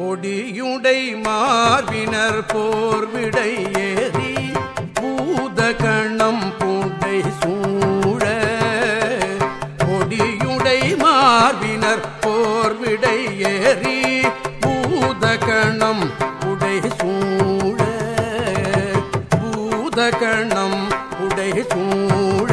பொடியுடை மார்பினர் போர்விடை ஏறி பூத பூதகணம் புடை சூழ. பொடியுடை மார்பினர் போர்விடை ஏறி பூத பூதகணம் உடை சூழ. பூத பூதகணம் உடை சூழ.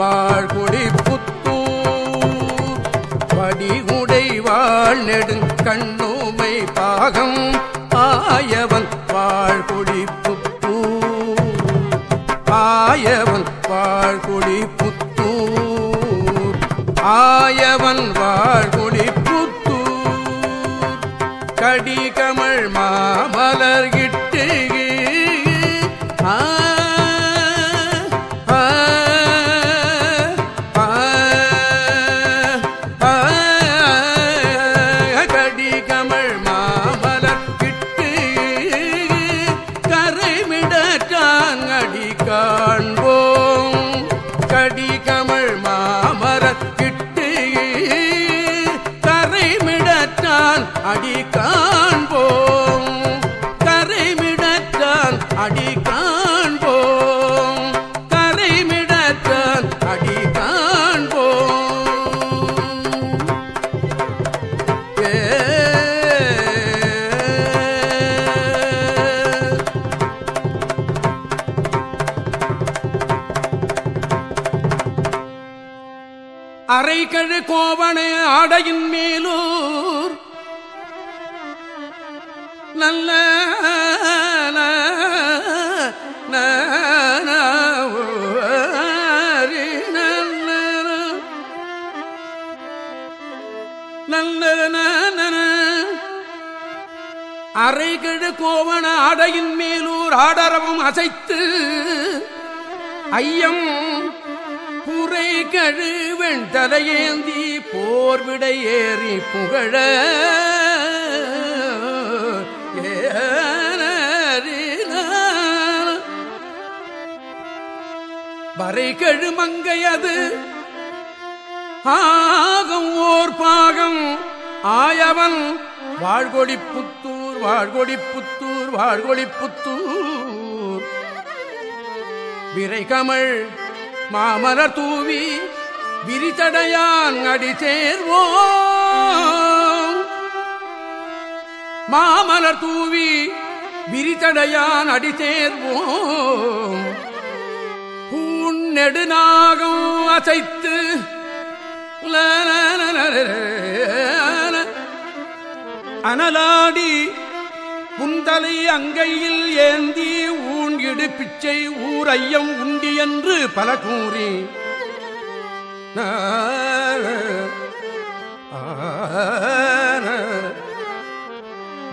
வாழ்கொடி புத்தூர் படி உடை வாழ் நெடுங்கண்ணுமை பாகம். ஆயவன் வாழ்கொடி புத்தூர் ஆயவன் வாழ்கொடி புத்தூர் ஆயவன் வாழ்கொடி புத்தூர் கடிகமள் மாமலர் கிட்டுகி கழு கோவனை ஆடையின் மேலூர். நல்ல ந- ந- அரைகழு கோவண ஆடையின் மேலூர் ஆடரவும் அசைத்து ஐயம் புரை கழுவெண் தலையேந்தி போர்விடை ஏறி புகழ. வரை கழுமங்கையது ஆகம் ஓர் பாகம் ஆயவன். வாழ்கொடி புத்தூர் வாழ்கொடி புத்தூர் வாழ்கொடி புத்தூர். விரைகமள் மாமலர் தூவி விரிதடையான் அடி சேர்வோம். மாமலர் தூவி விரிதடையான் அடி சேர்வோம். பூநெடுநாகம் அசைத்து அனலாடி புந்தலை அங்கையில் ஏந்தி ஊ இடு பிச்சை ஊர் ஐயம் உண்டி என்று பல கூறி.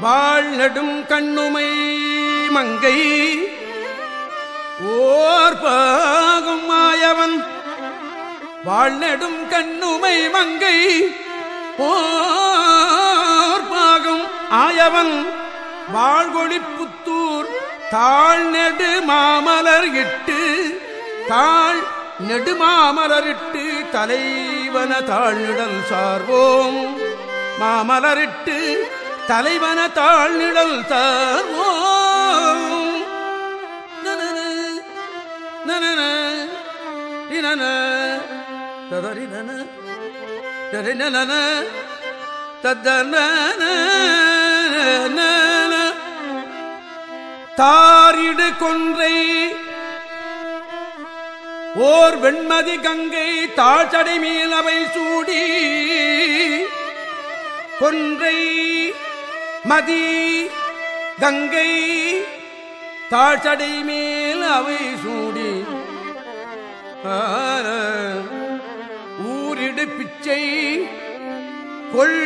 வாழ் நடும் கண்ணுமை மங்கை. ஓர் பாகும் மாயவன். வாழ்நெடும் கண்ணுமை மங்கை. போர் பாகம் ஆயவன். வாழ்கொழி புத்தூர் தாழ் நெடு மாமலர் இட்டு தாழ் நெடுமாமலரிட்டு தலைவன தாழ்நிடல் சார்வோம். மாமலரிட்டு தலைவன தாழ்நிடல் சார்வோம். நனன, ததன தாரிடு கொன்றை. ஓர் வெண்மதி கங்கை தாழ்ச்சடை மேலவை சூடி. கொன்றை மதி கங்கை தாழ்ச்சடை மேல் அவை சூடி. ஊரிடு பிச்சை கொள்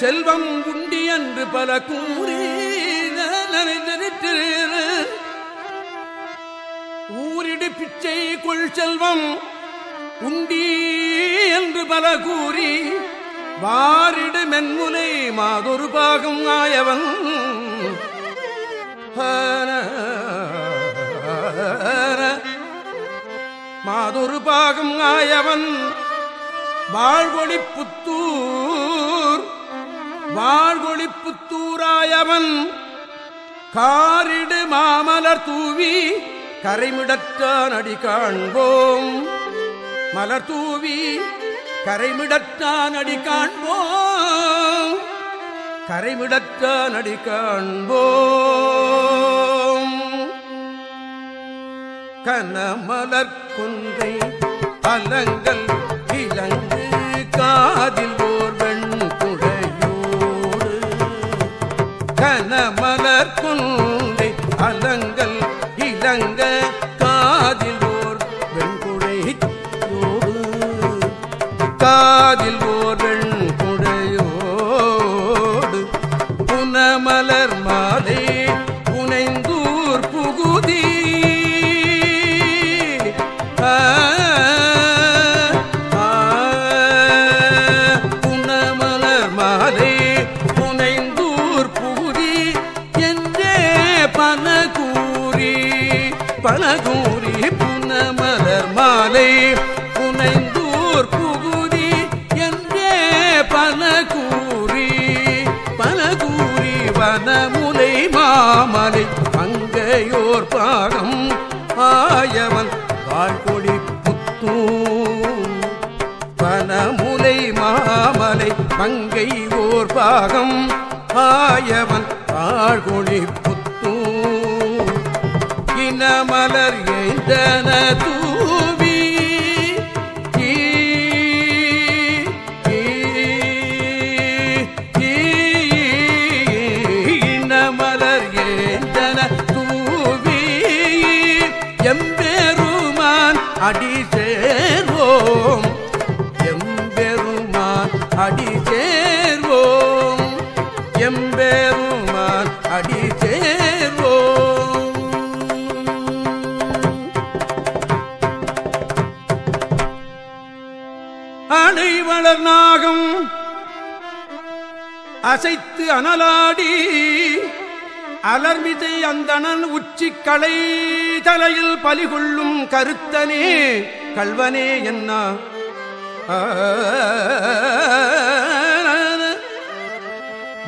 செல்வம் உண்டி என்று பல கூறி. ஊரிடு பிச்சை கொள் செல்வம் உண்டி என்று பல கூறி வாரிடு மென்முலை மாதொரு பாகம் ஆயவன். மாதொரு பாகம் ஆயவன். வாழ்வொளி புத்தூர் வாழ்வொளி புத்தூராயவன். காரிடு மாமலர் தூவி கரைமிடற்றான் அடி காண்போம். மலர் தூவி கரைமிடற்றான் அடி காண்போம். கரைமிடற்றான் அடி காண்போம். கனமலர் குன்றை அலங்கள் இலங்கு காதில் ஓர் வெண் குடையோடு கனமலர் குன்றை பல கூறி புனமலர் மாலை புனைந்தூர் புகுதி என்றே பல கூறி பல வனமுலை மாமலை அங்கையோர் பாகம் ஆயவன் வாழ்கொழி புத்தூர். வனமுலை மாமலை மங்கை ஓர் பாகம் ஆயவன் ஆழ்கொழி புத்தூர் மலர் எய்தன தூ அசைத்து அனலாடி அலர்மிதை அந்தணன் உச்சி களை தலையில் பலிகொள்ளும் கருத்தனே கல்வனே என்ன?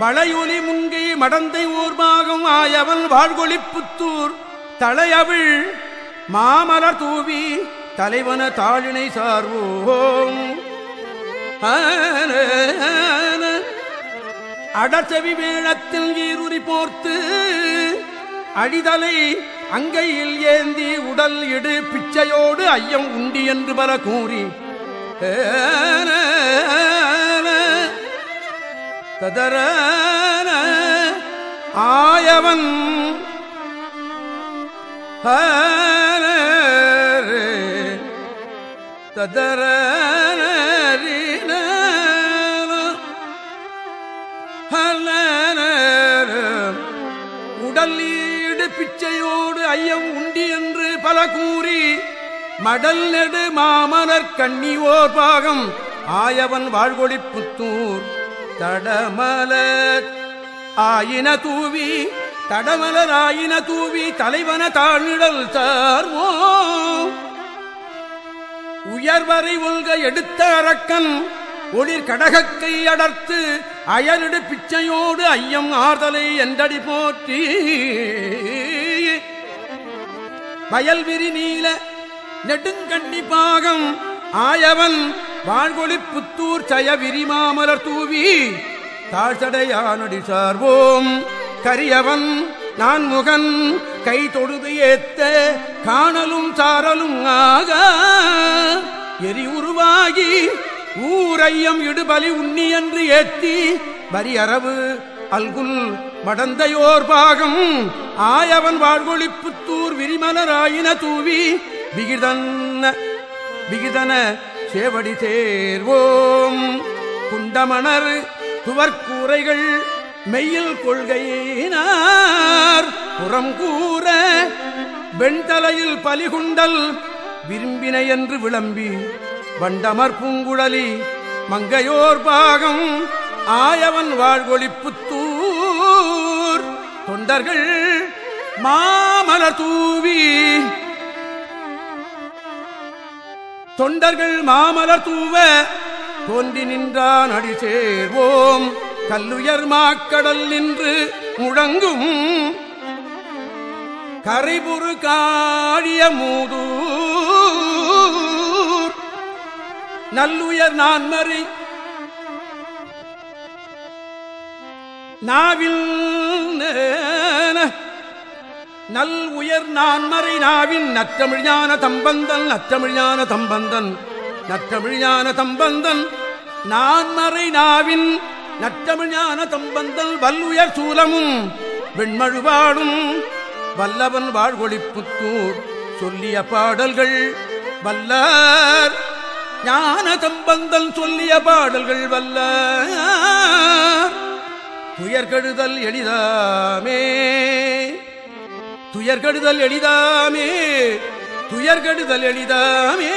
வளையொலி முங்கை மடந்தை ஊர்பாகம் ஆயவன் வாழ்கொழிப்புத்தூர் தலையவிழ் மாமலர் தூவி தலைவன தாழினை சார்வோம். அடச்சவி வேளத்தில் ஈருரி போர்த்து அடிதலை அங்கையில் ஏந்தி உடல் இடு பிச்சையோடு ஐயம் உண்டி என்று பல கூறி ததர ஆயவன் ததர ஐயம் உண்டி என்று பல கூறி மடல் நெடு மாமலர் கண்ணியோர் பாகம் ஆயவன் வாழ்கொடி புத்தூர் தடமல ஆயின தூவி தடமலர் ஆயின தூவி தலைவன தாழ்நிழல் சார்வோ உயர்வரை உள்க எடுத்த அரக்கன் ஒளிர் கடகக்கை அடர்த்து அயலிடு பிச்சையோடு ஐயம் ஆறுதலை என்றடி போற்றி. வயல்விரி நீல நெடுங்கண்ணி பாகம் ஆயவன் வாழ்கொழி புத்தூர் சய விரிமாமலர் தூவி தாழ்சடையானடி சார்வோம். கரியவன் நான் முகன் கை தொழுது ஏத்த காணலும் சாரலும் ஆக எரி உருவாகி ஊரையம் இடுபலி உண்ணி என்று ஏத்தி வரியறவு அல்குல் மடந்தையோர் பாகம். ஆயவன் வாழ்வொழிப்புத்தூர் விரிமலராயின தூவி. விகிதன்ன விகிதன சேவடி சேர்வோம். குண்டமணர் துவர்கூரைகள் மெய்யில் கொள்கையினார். புறம் கூற வெண்தலையில் பலிகுண்டல் விரும்பினை என்று விளம்பி. வண்டமர் பூங்குழலி மங்கையோர் பாகம். ஆயவன் வாழ்வொழிப்புத்தூர் தொண்டர்கள் மாமலர் தூவி. தொண்டர்கள் மாமலர் தூவ. தோன்றி நின்றான் அடி சேர்வோம் கல்லுயர் மாக்கடல் நின்று முழங்கும். கரைபுறு காழிய மூதூர். நல்லுயர் நான்மறை நாவில் நல் உயர் நான்மறை நாவின் நற்றமிழ்ஞான தம்பந்தன் நற்றமிழ்ஞான தம்பந்தன் நற்றமிழ்ஞான தம்பந்தன். நான்மறை நாவின் நற்றமிழ்ஞான தம்பந்தன் வல்லுயர் சூலமும் வெண்மழுவாடும் வல்லவன் வாழ்வொழிப்புத்தூர் சொல்லிய பாடல்கள் வல்லார். ஞான தம்பந்தன் சொல்லிய பாடல்கள் வல்ல துயர்கழுதல் எளிதாமே. துயர்கெடுதல் எளிதாமே. துயர்கெடுதல் எளிதாமே.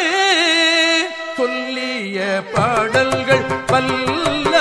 சொல்லிய பாடல்கள் பல்ல